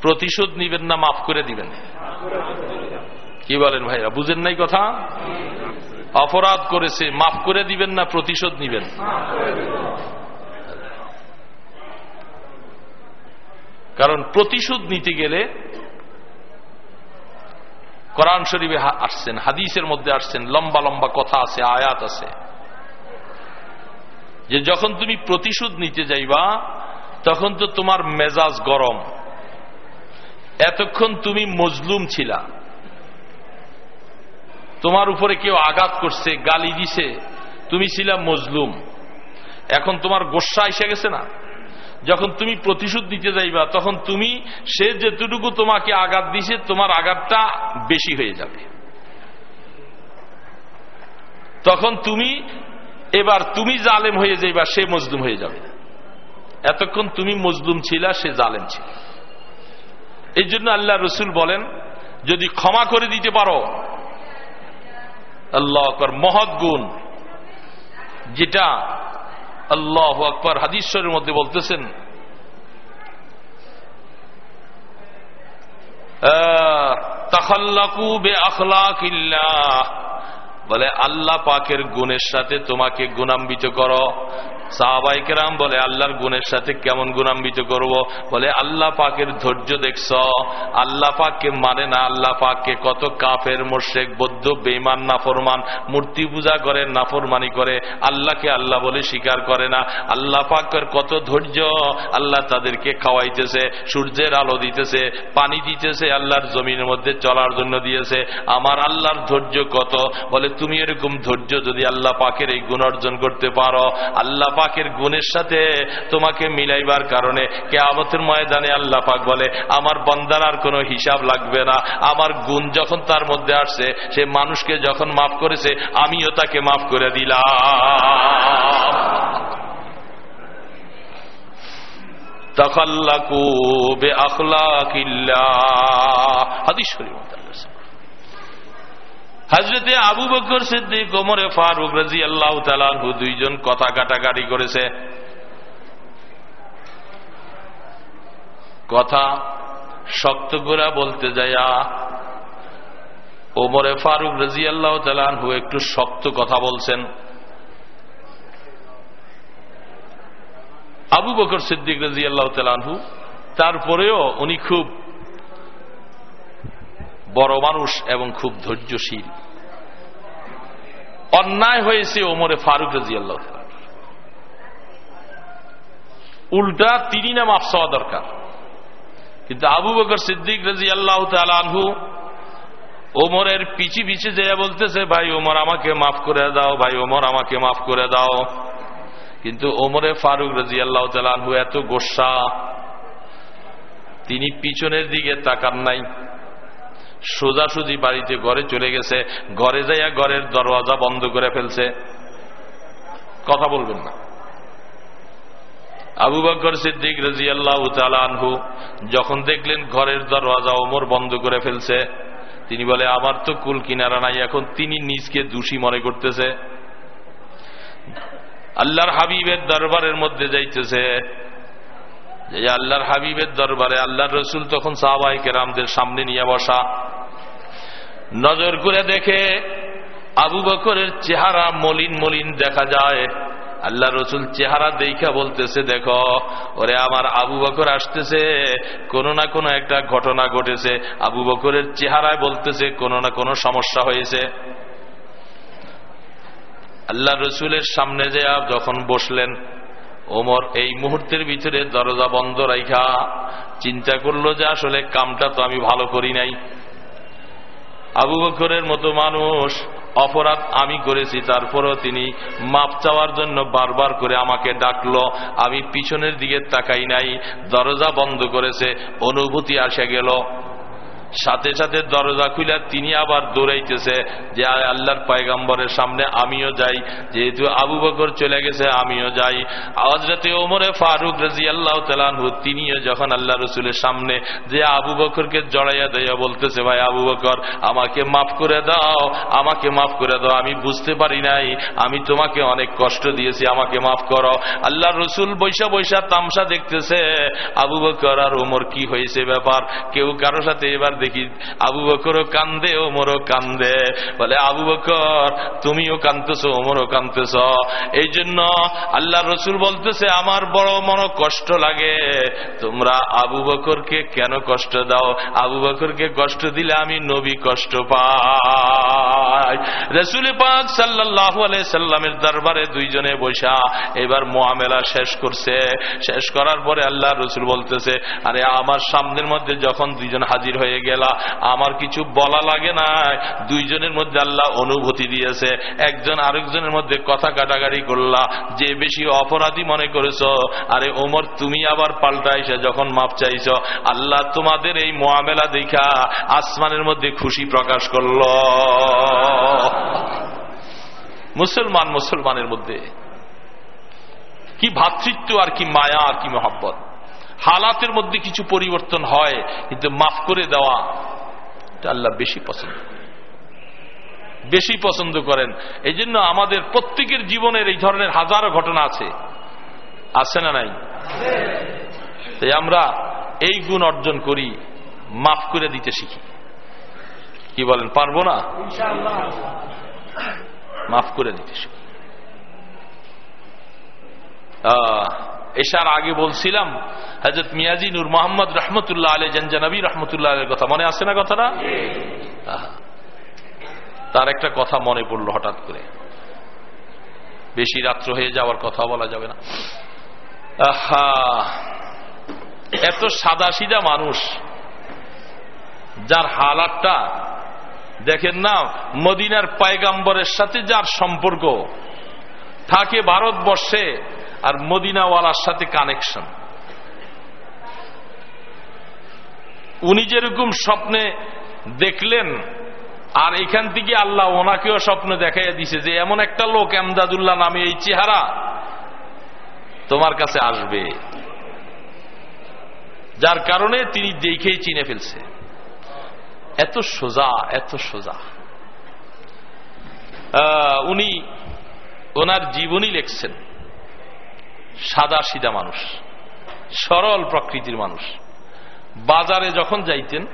প্রতিশোধ নিবেন না, মাফ করে দিবেন। কি বলেন ভাইরা, বুঝেন নাই কথা? অপরাধ করেছে, মাফ করে দিবেন না, প্রতিশোধ নিবেন। কারণ প্রতিশোধ নিতে গেলে কোরআন শরীফে আসছেন, হাদিসের মধ্যে আসছেন, লম্বা লম্বা কথা আছে, আয়াত আছে। যে যখন তুমি প্রতিশোধ নিতে যাইবা, তখন তো তোমার মেজাজ গরম। এতক্ষণ তুমি মজলুম ছিলা। তোমার উপরে কেউ আঘাত করছে, গালি দিছে, তুমি ছিলা মজলুম। এখন তোমার গোসা এসে গেছে না? যখন তুমি প্রতিশোধ দিতে যাইবা, তখন তুমি সে যেতটুকু তোমাকে আঘাত দিছে, তোমার আঘাতটা বেশি হয়ে যাবে। তখন তুমি, এবার তুমি জালেম হয়ে যাইবা, সে মজলুম হয়ে যাবে। এতক্ষণ তুমি মজলুম ছিলা, সে জালেম ছিল। এই জন্য আল্লাহ রসুল বলেন, যদি ক্ষমা করে দিতে পারো আল্লাহ আকবর মহৎ গুণ। যেটা আল্লাহ আকবর হাদিশ্বরের মধ্যে বলতেছেন তখল্লাকু বে আখলাকিল্লাহ বলে, আল্লাহ পাকের গুণের সাথে তোমাকে গুণাম্বিত করো। সাহাবাইকেরাম বলে, আল্লাহর গুণের সাথে কেমন গুণাম্বিত করব? বলে, আল্লাহ পাকের ধৈর্য দেখছ। আল্লাহ পাককে মানে না, আল্লাহ পাককে কত কাফের মোর্শেক বৌদ্ধ বেইমান নাফরমান, মূর্তি পূজা করে, নাফরমানি করে, আল্লাহকে আল্লাহ বলে স্বীকার করে না। আল্লাহ পাকের কত ধৈর্য, আল্লাহ তাদেরকে খাওয়াইতেছে, সূর্যের আলো দিতেছে, পানি দিতেছে, আল্লাহর জমিনের মধ্যে চলার জন্য দিয়েছে। আমার আল্লাহর ধৈর্য কত? বলে তুমি এরকম ধৈর্য যদি আল্লাহ পাকের এই গুণ অর্জন করতে পারো, আল্লাহ পাকের গুণের সাথে তোমাকে মিলাইবার কারণে কে আমতের ময়দানে আল্লাহ পাক বলে, আমার বন্দার আর কোনো হিসাব লাগবে না। আমার গুণ যখন তার মধ্যে আসছে, সে মানুষকে যখন মাফ করেছে, আমিও তাকে মাফ করে দিলাম। তখল্লাকু বে আখলাকিল্লাহ। হাদিস শরীফ হজরতে আবু বকর সিদ্দিক, ওমরে ফারুক রাজি আল্লাহ তালু দুইজন কথা কাটাকাটি করেছে। কথা শক্ত করে বলতে যায়া ওমরে ফারুক রাজি আল্লাহ তালু একটু শক্ত কথা বলছেন। আবু বকর সিদ্দিক রাজি আল্লাহ তালু তারপরেও উনি খুব বড় মানুষ এবং খুব ধৈর্যশীল। অন্যায় হয়েছে ওমরে ফারুক রাজি আল্লাহ উল্টা তিনি না মাফ চাওয়া দরকার। কিন্তু আবু বকর সিদ্দিক রাজি আল্লাহ আনহু ওমরের পিছি পিছি যে বলতেছে, ভাই ওমর, আমাকে মাফ করে দাও, ভাই ওমর, আমাকে মাফ করে দাও। কিন্তু ওমরে ফারুক রাজি আল্লাহ তালু এত গোসা, তিনি পিছনের দিকে তাকান নাই। সোজাসুজি বাড়িতে ঘরে চলে গেছে, ঘরে যাইয়া ঘরের দরওয়াজা বন্ধ করে ফেলছে। কথা বলবেন না। আবু বকর সিদ্দিক রাজি আল্লাহ আনহু যখন দেখলেন ঘরের দরওয়াজা ওমর বন্ধ করে ফেলছে, তিনি বলে, আমার তো কুল কিনারা নাই, এখন তিনি নিজকে দোষী মনে করতেছে। আল্লাহর হাবিবের দরবারের মধ্যে যাইতেছে। আল্লাহর হাবিবের দরবারে আল্লাহর রসুল তখন সাহবাই কেরামদের সামনে নিয়ে বসা। নজর করে দেখে আবু বকরের চেহারা মলিন মলিন দেখা যায়। আল্লাহ রসুল চেহারা দেখা বলতেছে, দেখো, ওরে আমার আবু বকর আসতেছে, কোনো না কোনো একটা ঘটনা ঘটেছে। আবু বকরের চেহারায় বলতেছে, কোনো না কোনো সমস্যা হয়েছে। আল্লাহ রসুলের সামনে যে যখন বসলেন, ওমর এই মুহূর্তের ভিতরে দরজা বন্ধ রাইখা, চিন্তা করল যে আসলে কামটা তো আমি ভালো করি নাই। আবু বকরের মতো মানুষ, অপরাধ আমি করেছি, তারপরও তিনি মাপ চাওয়ার জন্য বারবার করে আমাকে ডাকলো। আমি পিছনের দিকে তাকাই নাই, দরজা বন্ধ করেছে, অনুভূতি আসে গেল। সাথে সাথে দরজা খুলে তিনি আবার দৌড়াইতেছে যে আল্লাহর পায়গাম্বরের সামনে আমিও যাই। যেহেতু আবু বকর চলে গেছে, আমিও যাই। আওয়াজরাতে ওমরে ফারুক রাজি আল্লাহ তালানহু তিনিও যখন আল্লাহ রসুলের সামনে যে আবু বকরকে জড়াইয়া দেয়া বলতেছে, ভাই আবু বকর, আমাকে মাফ করে দাও, আমাকে মাফ করে দাও, আমি বুঝতে পারি নাই, আমি তোমাকে অনেক কষ্ট দিয়েছি, আমাকে মাফ করো। আল্লাহ রসুল বৈশা বৈশা তামসা দেখতেছে, আবু বকর আর ওমর কি হয়েছে ব্যাপার? কেউ কারও সাথে এবার দেখি, আবু বকরও কান্দে, ওমরও কান্দে। বলে, আবু বকর, তুমিও কান্দতেছ ওমরও কান্দতেছ এই জন্য আল্লাহ রসুল বলতেছে, আমার বড় মন কষ্ট লাগে। তোমরা আবু বকরকে কেন কষ্ট দাও? আবু বকরকে কষ্ট দিলে আমি নবী কষ্ট পাই। রসুল পাক সাল্লাহ সাল্লামের দরবারে দুইজনে বৈশা এবার মোয়ামেলা শেষ করছে। শেষ করার পরে আল্লাহ রসুল বলতেছে, আরে, আমার সামনের মধ্যে যখন দুইজন হাজির হয়ে গেল। আমার কিছু বলা লাগে না দুইজনের মধ্যে আল্লাহ অনুভূতি দিয়েছে। একজন আরেকজনের মধ্যে কথা কাটাকাটি করলা। যে বেশি অপরাধী মনে করেছ, আরে ওমর, তুমি আবার পাল্টা এসে যখন মাপ চাইছ, আল্লাহ তোমাদের এই মোয়ামেলা দেখা আসমানের মধ্যে খুশি প্রকাশ করল। মুসলমান মুসলমানের মধ্যে। কি ভাতৃত্ব আর কি মায়া আর কি মহাব্বত। হালাতের মধ্যে কিছু পরিবর্তন হয়, কিন্তু মাফ করে দেওয়া এটা আল্লাহ বেশি পছন্দ বেশি পছন্দ করেন। এই জন্য আমাদের প্রত্যেকের জীবনের এই ধরনের হাজারো ঘটনা আছে। আছে না নাই? তাই আমরা এই গুণ অর্জন করি, মাফ করে দিতে শিখি। কি বলেন, পারব না? মাফ করে দিতে শিখি। এসার আগে বলছিলাম হজরত মিয়াজি নূর মোহাম্মদ রহমতুল্লাহ আলী জঞ্জানবী রহমতুল্লাহ আলের কথা। মনে আসছে না কথাটা? তার একটা কথা মনে পড়ল হঠাৎ করে। বেশি রাত্র হয়ে যাওয়ার কথা বলা যাবে না। এত সাদা সিধা মানুষ, যার হালাতটা, দেখেন না, মদিনার পায়গাম্বরের সাথে যার সম্পর্ক, থাকে ভারতবর্ষে আর মদিনাওয়ালার সাথে কানেকশন উনি যেরকম স্বপ্নে দেখলেন, আর এখান থেকে আল্লাহ ওনাকেও স্বপ্ন দেখাইয়া দিছে যে, এমন একটা লোক এমদাদুল্লাহ নামে এই চেহারা তোমার কাছে আসবে। যার কারণে তিনি দেখেই চিনে ফেলছে। এত সোজা এত সোজা। উনি ওনার জীবনই লেখছেন। সাদা সিদা মানুষ, সরল প্রকৃতির মানুষ। বাজারে যখন যাইতেন,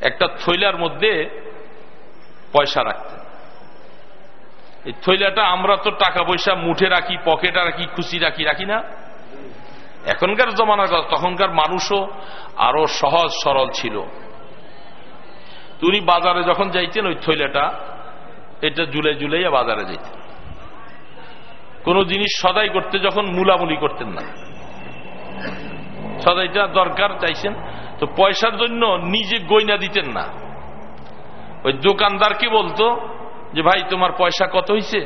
একটা থৈলার মধ্যে পয়সা রাখতেন। এই থৈলাটা আমরা তো টাকা পয়সা মুঠে রাখি, পকেটে রাখি, খুশি রাখি রাখি না। এখনকার জমানার কথা, তখনকার মানুষও আরও সহজ সরল ছিল। তুমি বাজারে যখন যাইতেন, ওই থৈলাটা এটা জুলাই জুলাইয়া বাজারে যাইতেন। কোন জিনিস সদাই করতে যখন মুলামুলি করতেন না। সদাইটা দরকার চাইছেন, তো পয়সার জন্য নিজে গয়না দিতেন না। ওই দোকানদারকে বলতো যে, ভাই, তোমার পয়সা কত হয়েছে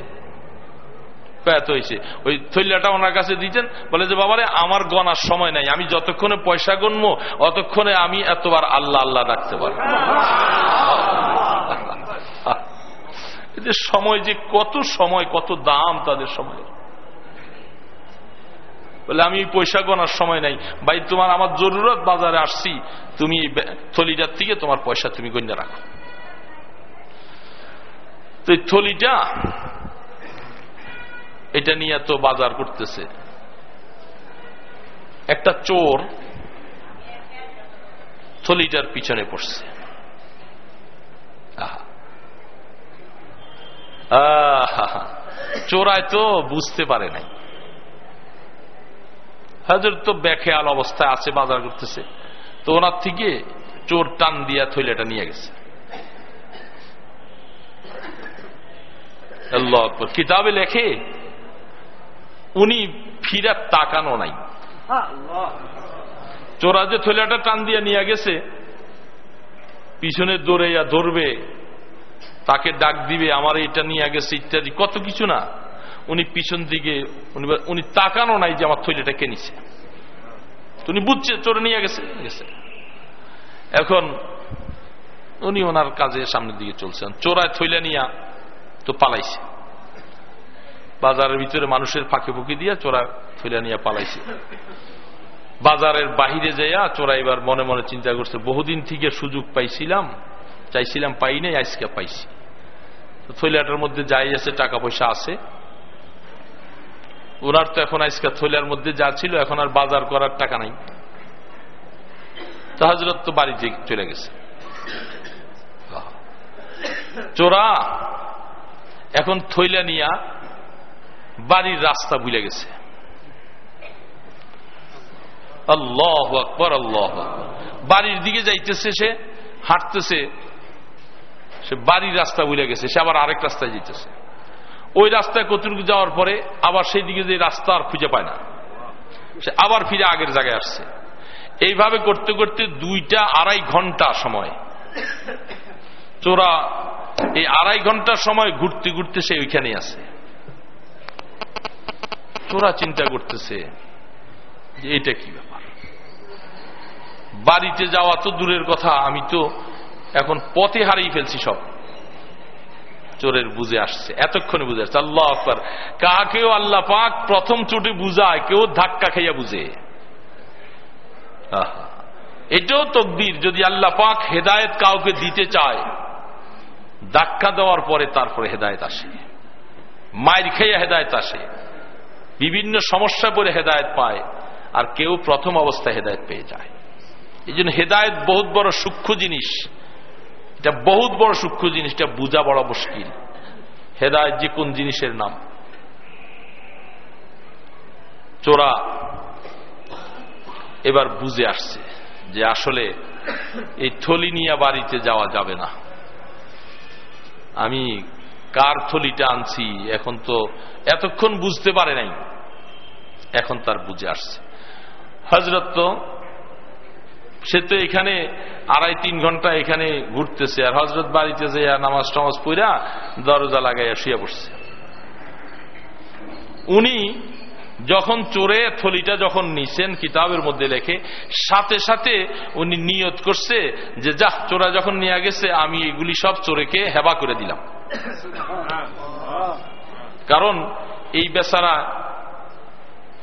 এত হয়েছে ওই থৈলাটা ওনার কাছে দিতেন, বলে যে, বাবারে, আমার গনার সময় নাই, আমি যতক্ষণে পয়সা গণবো অতক্ষণে আমি এতবার আল্লাহ আল্লাহ রাখতে পারব। এদের সময় যে কত সময়, কত দাম তাদের সময় বলে, আমি পয়সা গনার সময় নাই। ভাই, তোমার আমার জরুরত বাজারে আসছি। তুমি থলিটার থেকে তোমার পয়সা তুমি গণ্য রাখো। তো এই থলিটা, এটা নিয়ে তো বাজার করতেছে। একটা চোর থলিটার পিছনে পড়ছে। চোরায় তো বুঝতে পারে নাই। হাজর তো বেখেয়াল অবস্থায় আছে, বাজার করতেছে। তো ওনার থেকে চোর টান দিয়া থইলেটা নিয়ে গেছে। কিতাবে লেখে, উনি ফিরার তাকানো নাই। চোরা যে থইলাটা টান দিয়া নিয়ে গেছে, পিছনে দৌড়ে ধরবে তাকে ডাক দিবে, আমার এটা নিয়ে গেছে ইত্যাদি কত কিছু না। উনি পিছন দিকে, উনি তাকানো নাই যে আমার থৈলিটা কেনিছে উনি বুঝছে, চোরে নিয়ে গেছে গেছে। এখন উনি ওনার কাজে সামনের দিকে চলছেন। চোরায় থইলা নিয়া তো পালাইছে। বাজারের ভিতরে মানুষের ফাঁকে ফুঁকি দিয়া চোরা থইলা নিয়ে পালাইছে। বাজারের বাহিরে যাইয়া চোরা এবার মনে মনে চিন্তা করছে, বহুদিন থেকে সুযোগ পাইছিলাম, চাইছিলাম পাই নাই, আজকে পাইছি। থৈলাটার মধ্যে যাই আছে, টাকা পয়সা আছে। ওনার তো এখন আজকে থৈলার মধ্যে যা ছিল, এখন আর বাজার করার টাকা নাই। তো তো বাড়িতে চলে গেছে। চোরা এখন থৈলা নিয়া বাড়ির রাস্তা ভুলে গেছে। আল্লাহ আকবর, আল্লাহ বাড়ির দিকে যাইতেছে সে, হাঁটতেছে। সে বাড়ির রাস্তা ভুলে গেছে, সে আবার আরেক রাস্তায় যেতেছে ওই রাস্তায় কতটুকু যাওয়ার পরে আবার সেই দিকে যে রাস্তা আর খুঁজে পায় না। সে আবার ফিরে আগের জায়গায় আসছে। এইভাবে করতে করতে দুইটা আড়াই ঘণ্টা সময়। চোরা এই আড়াই ঘণ্টা সময় ঘুরতে ঘুরতে সে ওইখানে আছে। চোরা চিন্তা করতেছে যে এটা কি ব্যাপার? বাড়িতে যাওয়া তো দূরের কথা, আমি তো এখন পথে হারিয়ে ফেলছি সব। চোরের বুঝে আসছে, এতক্ষণে বুঝে আসছে। আল্লাহ আকবর। কাকেও আল্লাহ পাক প্রথম চোটে বুঝায়, কেউ ধাক্কা খাইয়া বুঝে। এটাও তকদির, যদি আল্লাহ পাক হেদায়ত কাউকে দিতে চায়, ধাক্কা দেওয়ার পরে তারপরে হেদায়ত আসে। মায়ের খেয়ে হেদায়ত আসে। বিভিন্ন সমস্যা পরে হেদায়ত পায়, আর কেউ প্রথম অবস্থায় হেদায়ত পেয়ে যায়। এই জন্য হেদায়ত বহুত বড় সূক্ষ্ম জিনিস। এটা বহুত বড় সূক্ষ্ম জিনিস, এটা বোঝা বড় মুশকিল। হেদায়ত যে কোন জিনিসের নাম। চোরা এবার বুঝে আসছে যে আসলে এই থলি নিয়ে বাড়িতে যাওয়া যাবে না। আমি কার থলিটা আনছি, এখন তো এতক্ষণ বুঝতে পারে নাই। এখন তার বুঝে আসছে। হজরত তো সে তো এখানে আড়াই তিন ঘণ্টা এখানে ঘুরতেছে আর হজরত বাড়িতে যে নামাজ টামাজ পইরা দরজা লাগাইয়া শুয়ে পড়ছে। উনি যখন চোরে থলিটা যখন নিছেন কিতাবের মধ্যে লেখে, সাথে সাথে উনি নিয়ত করছে যে, যাহ, চোরা যখন নিয়ে গেছে, আমি এগুলি সব চোরেকে হেবা করে দিলাম। কারণ এই বেচারা,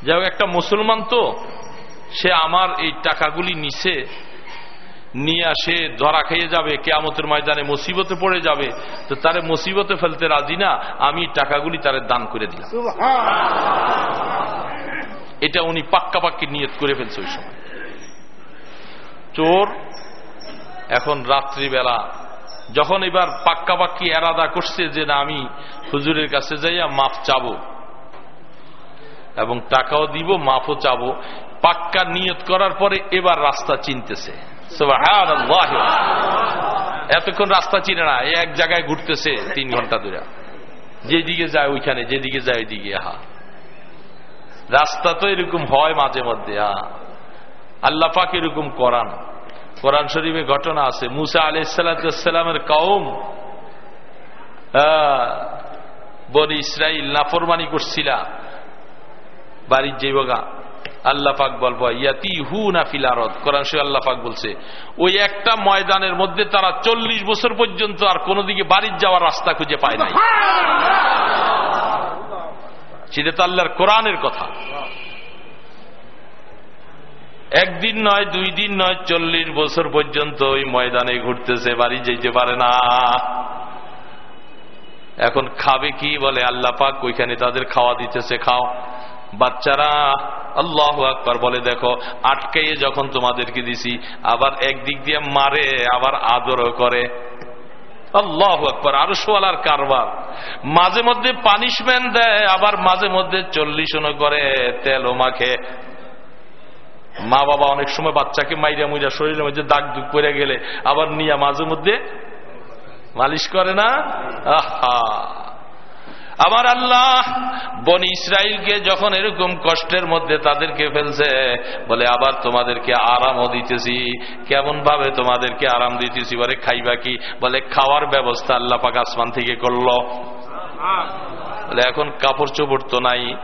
যাই একটা মুসলমান তো সে আমার এই টাকাগুলি নিছে নিয়ে আসে ধরা খেয়ে যাবে কেয়ামতের ময়দানে মুসিবতে পড়ে যাবে তো তারে মুসিবতে ফেলতে রাজি না আমি টাকাগুলি তারে দান করে দিলাম। এটা উনি পাক্কা পাক্কি নিয়ত করে ফেলছে ওই সময়। চোর এখন রাত্রিবেলা যখন এবার পাক্কা পাক্কি এরাদা করছে যে না আমি হুজুরের কাছে যাইয়া মাফ চাবো এবং টাকাও দিব মাফও চাবো পাক্কা নিয়ত করার পরে এবার রাস্তা চিনতেছে। এতক্ষণ রাস্তা চিনে না এক জায়গায় ঘুরতেছে তিন ঘণ্টা ধরে। যেদিকে যায় ওইখানে, যেদিকে যায় ওইদিকে হা রাস্তা তো এরকম হয় মাঝে মধ্যে আল্লাহ পাক এরকম করান। কোরআন শরীফে ঘটনা আছে, মুসা আলি সাল্লামের কৌম বনি ইসরাইল নাফরমানি করছিলা, বাড়ির যে বগা। আল্লাহ পাক বলব ইয়াতি হু না ফিলারত কোরআন শরীফ আল্লাহ পাক বলছে, ওই একটা ময়দানের মধ্যে তারা চল্লিশ বছর পর্যন্ত আর কোন দিকে বাড়ির যাওয়ার রাস্তা খুঁজে পায় নাই। সেটা তো আল্লাহর কোরআনের কথা। একদিন নয়, দুই দিন নয়, চল্লিশ বছর পর্যন্ত ওই ময়দানে ঘুরতেছে, বাড়ি যেতে পারে না। এখন খাবে কি বলে, আল্লাহ পাক ওইখানে তাদের খাওয়া দিতেছে, খাও। বাচ্চারা, আল্লাহ আকবর বলে, দেখো আটকাইয়ে যখন তোমাদেরকে দিছি, আবার একদিক দিয়ে মারে, আবার আদরও করে। আল্লাহ আকবর আরও সোয়ালার কারবার। মাঝে মধ্যে পানিশমেন্ট দেয়, আবার মাঝে মধ্যে চল্লিশনও করে, তেলও মাখে। মা বাবা অনেক সময় বাচ্চাকে মাইরা মুইরা শরীরের মধ্যে দাগ দুগ করে গেলে, আবার নিয়ে মাঝে মধ্যে মালিশ করে না? আহা! আমার আল্লাহ বন ইসরায়েলকে যখন এরকম কষ্টের মধ্যে তাদেরকে ফেলছে, বলে, আবার তোমাদেরকে আরামও দিতেছি। কেমন ভাবে তোমাদেরকে আরাম দিতেছি? বলে, খাইবা কি? বলে, খাওয়ার ব্যবস্থা আল্লাহ পাক আসমান থেকে করল। বলে, এখন কাপড় চোপড় তো নাই।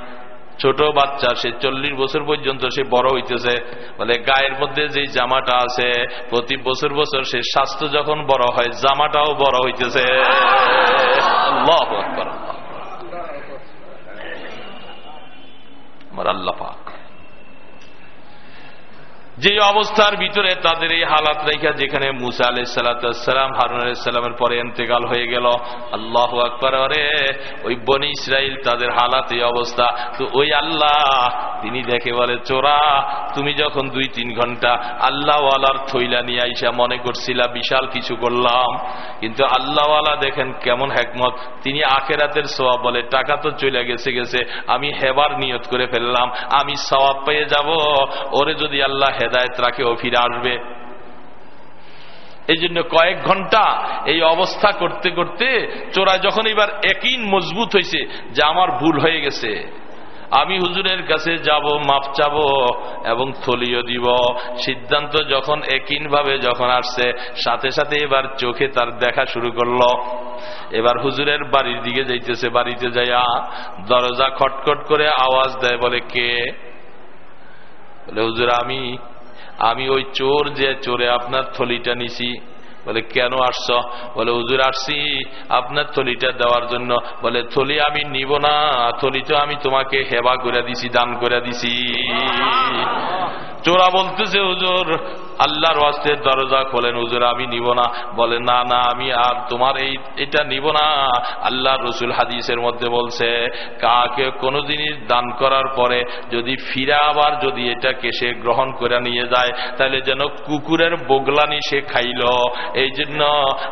ছোট বাচ্চা, সে চল্লিশ বছর পর্যন্ত সে বড় হইতেছে। বলে, গায়ের মধ্যে যে জামাটা আছে, প্রতি বছর বছর সে স্বাস্থ্য যখন বড় হয়, জামাটাও বড় হইতেছে। আল্লাহ আকবর আমার আল্লাহ পাক যে অবস্থার ভিতরে তাদের এই হালাত রেখা যেখানে মুসা আলাই সালাতাম হারুন আলাইসাল্লামের পরে এন্তেকাল হয়ে গেল। আল্লাহ আকবর ওই বনি ইসরাইল তাদের হালাত, এই অবস্থা। তো ওই আল্লাহ, তিনি দেখে বলে, চোরা, তুমি যখন দুই তিন ঘণ্টা আল্লাহওয়ালার থইলা নিয়ে আইসা মনে করছিলা বিশাল কিছু করলাম, কিন্তু আল্লাহওয়ালা দেখেন কেমন হ্যাকমত তিনি আখেরাতের সোয়াব বলে, টাকা তো চলে গেছে গেছে, আমি হেবার নিয়ত করে ফেললাম, আমি সওয়াব পেয়ে যাব। ওরে যদি আল্লাহ হেদায়ত রাখে, ও ফিরে আসবে। এই জন্য কয়েক ঘণ্টা এই অবস্থা করতে করতে চোরা যখন এবার একই মজবুত হয়েছে যে আমার ভুল হয়ে গেছে, আমি হুজুরের কাছে যাব, মাপ চাব এবং থলিও দিব। সিদ্ধান্ত যখন একইন ভাবে যখন আসছে, সাথে সাথে এবার চোখে তার দেখা শুরু করল। এবার হুজুরের বাড়ির দিকে যাইতেছে, বাড়িতে যাইয়া দরজা খটখট করে আওয়াজ দেয়, বলে, কে? বলে, হুজুর, আমি আমি ওই চোর যে চোরে আপনার থলিটা নিছি। বলে, কেন আসছ? বলে, হুজুর, আসছি আপনার থলিটা দেওয়ার জন্য। বলে, থলি আমি নিব না, থলি তো আমি তোমাকে হেবা করে দিছি, দান করে দিছি। চোরা বলতেছে, হুজুর আল্লাহর ওয়াস্তে দরজা খোলেন, হুজুর, আমি নিব না। বলে, না না, আমি আর তোমার এই, এটা নিব না। আল্লাহ রসুল হাদিসের মধ্যে বলছে, কাকে কোনো জিনিস দান করার পরে যদি ফিরে আবার যদি এটাকে সে গ্রহণ করে নিয়ে যায়, তাহলে যেন কুকুরের বগলানি সে খাইল। এই জন্য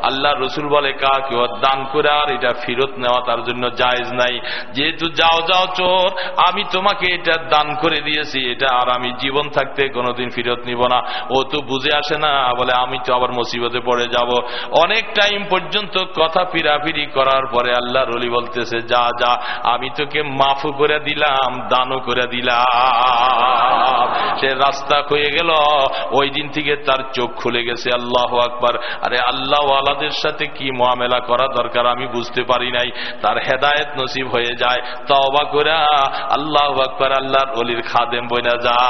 আল্লাহ রসুল বলে, কাকে দান করে আর এটা ফিরত নেওয়া তার জন্য জায়জ নাই। যেহেতু যাও যাও চোর, আমি তোমাকে এটা দান করে দিয়েছি, এটা আর আমি জীবন থাকতে কোনোদিন ফিরত নিব না। ও তো বুঝে আসে না, বলে আমি তো আবার মুসিবতে পড়ে যাব। অনেক টাইম পর্যন্ত কথা ফিরাফিরি করার পরে আল্লাহ রলি বলতেছে, যা যা, আমি তোকে মাফু করে দিলাম, দানও করে দিলাম। সে রাস্তা হয়ে গেল। ওই দিন থেকে তার চোখ খুলে গেছে, আল্লাহ আকবার। আরে আল্লাহ আলাদের সাথে কি মোয়ামেলা করা দরকার আমি বুঝতে পারি নাই। তার হেদায়ত নসিব হয়ে যায়। তবা করে আল্লাহ আকবার, আল্লাহর অলির খাদেম বইনা যায়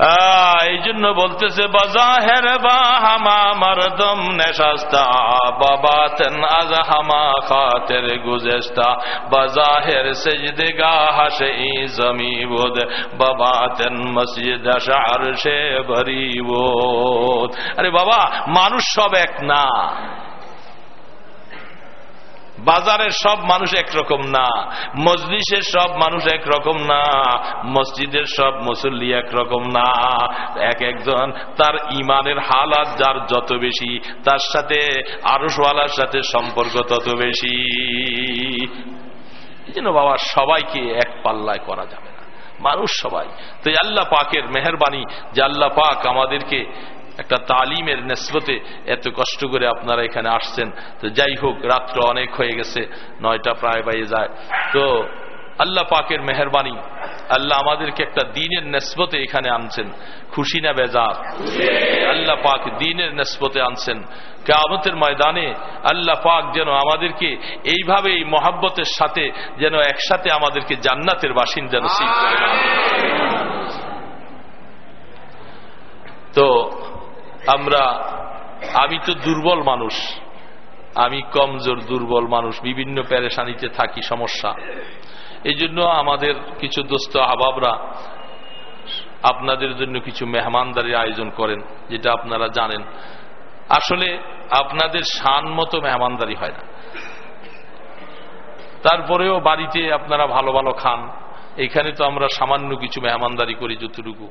এই জন্য বলতেছে বাজাহের বা হামা মারদম নেশাস্তা বাবাতেন আজ হামা খাতের গুজেস্তা বাজাহের সেজদেগা হাসে ই জমি বোধ বাবাতেন মসজিদ শার সে ভরি বোধ। আরে বাবা, মানুষ সব এক না। বাজারের সব মানুষ একরকম না মসজিদের সব মানুষ একরকম না, মসজিদের সব মুসল্লি একরকম না। এক একজন তার ইমানের হালাত যার যত বেশি, তার সাথে আরসওয়ালার সাথে সম্পর্ক তত বেশি। এই জন্য বাবা, সবাইকে এক পাল্লায় করা যাবে না। মানুষ সবাই। তো আল্লাহ পাকের মেহরবানি, যে আল্লাহ পাক আমাদেরকে একটা তালিমের নেসবতে এত কষ্ট করে আপনারা এখানে আসছেন। তো যাই হোক, রাত্র অনেক হয়ে গেছে, নয়টা প্রায় বাইয়ে যায়। তো আল্লাহ পাকের মেহরবানি, আল্লাহ আমাদেরকে একটা দিনের নেসবতে এখানে আনছেন। খুশি না বেজার? আল্লাহ পাক দিনের নেসবতে আনছেন। কেমতের ময়দানে আল্লাহ পাক যেন আমাদেরকে এইভাবে এই মহাব্বতের সাথে যেন একসাথে আমাদেরকে জান্নাতের বাসিন্দা যেন তো আমরা, আমি তো দুর্বল মানুষ। আমি কমজোর, দুর্বল মানুষ, বিভিন্ন প্যারেশানিতে থাকি, সমস্যা। এই জন্য আমাদের কিছু দোস্ত আহবাবরা আপনাদের জন্য কিছু মেহমানদারির আয়োজন করেন, যেটা আপনারা জানেন। আসলে আপনাদের শান মতো মেহমানদারি হয় না। তারপরেও বাড়িতে আপনারা ভালো ভালো খান। এখানে তো আমরা সামান্য কিছু মেহমানদারি করি যতটুকু।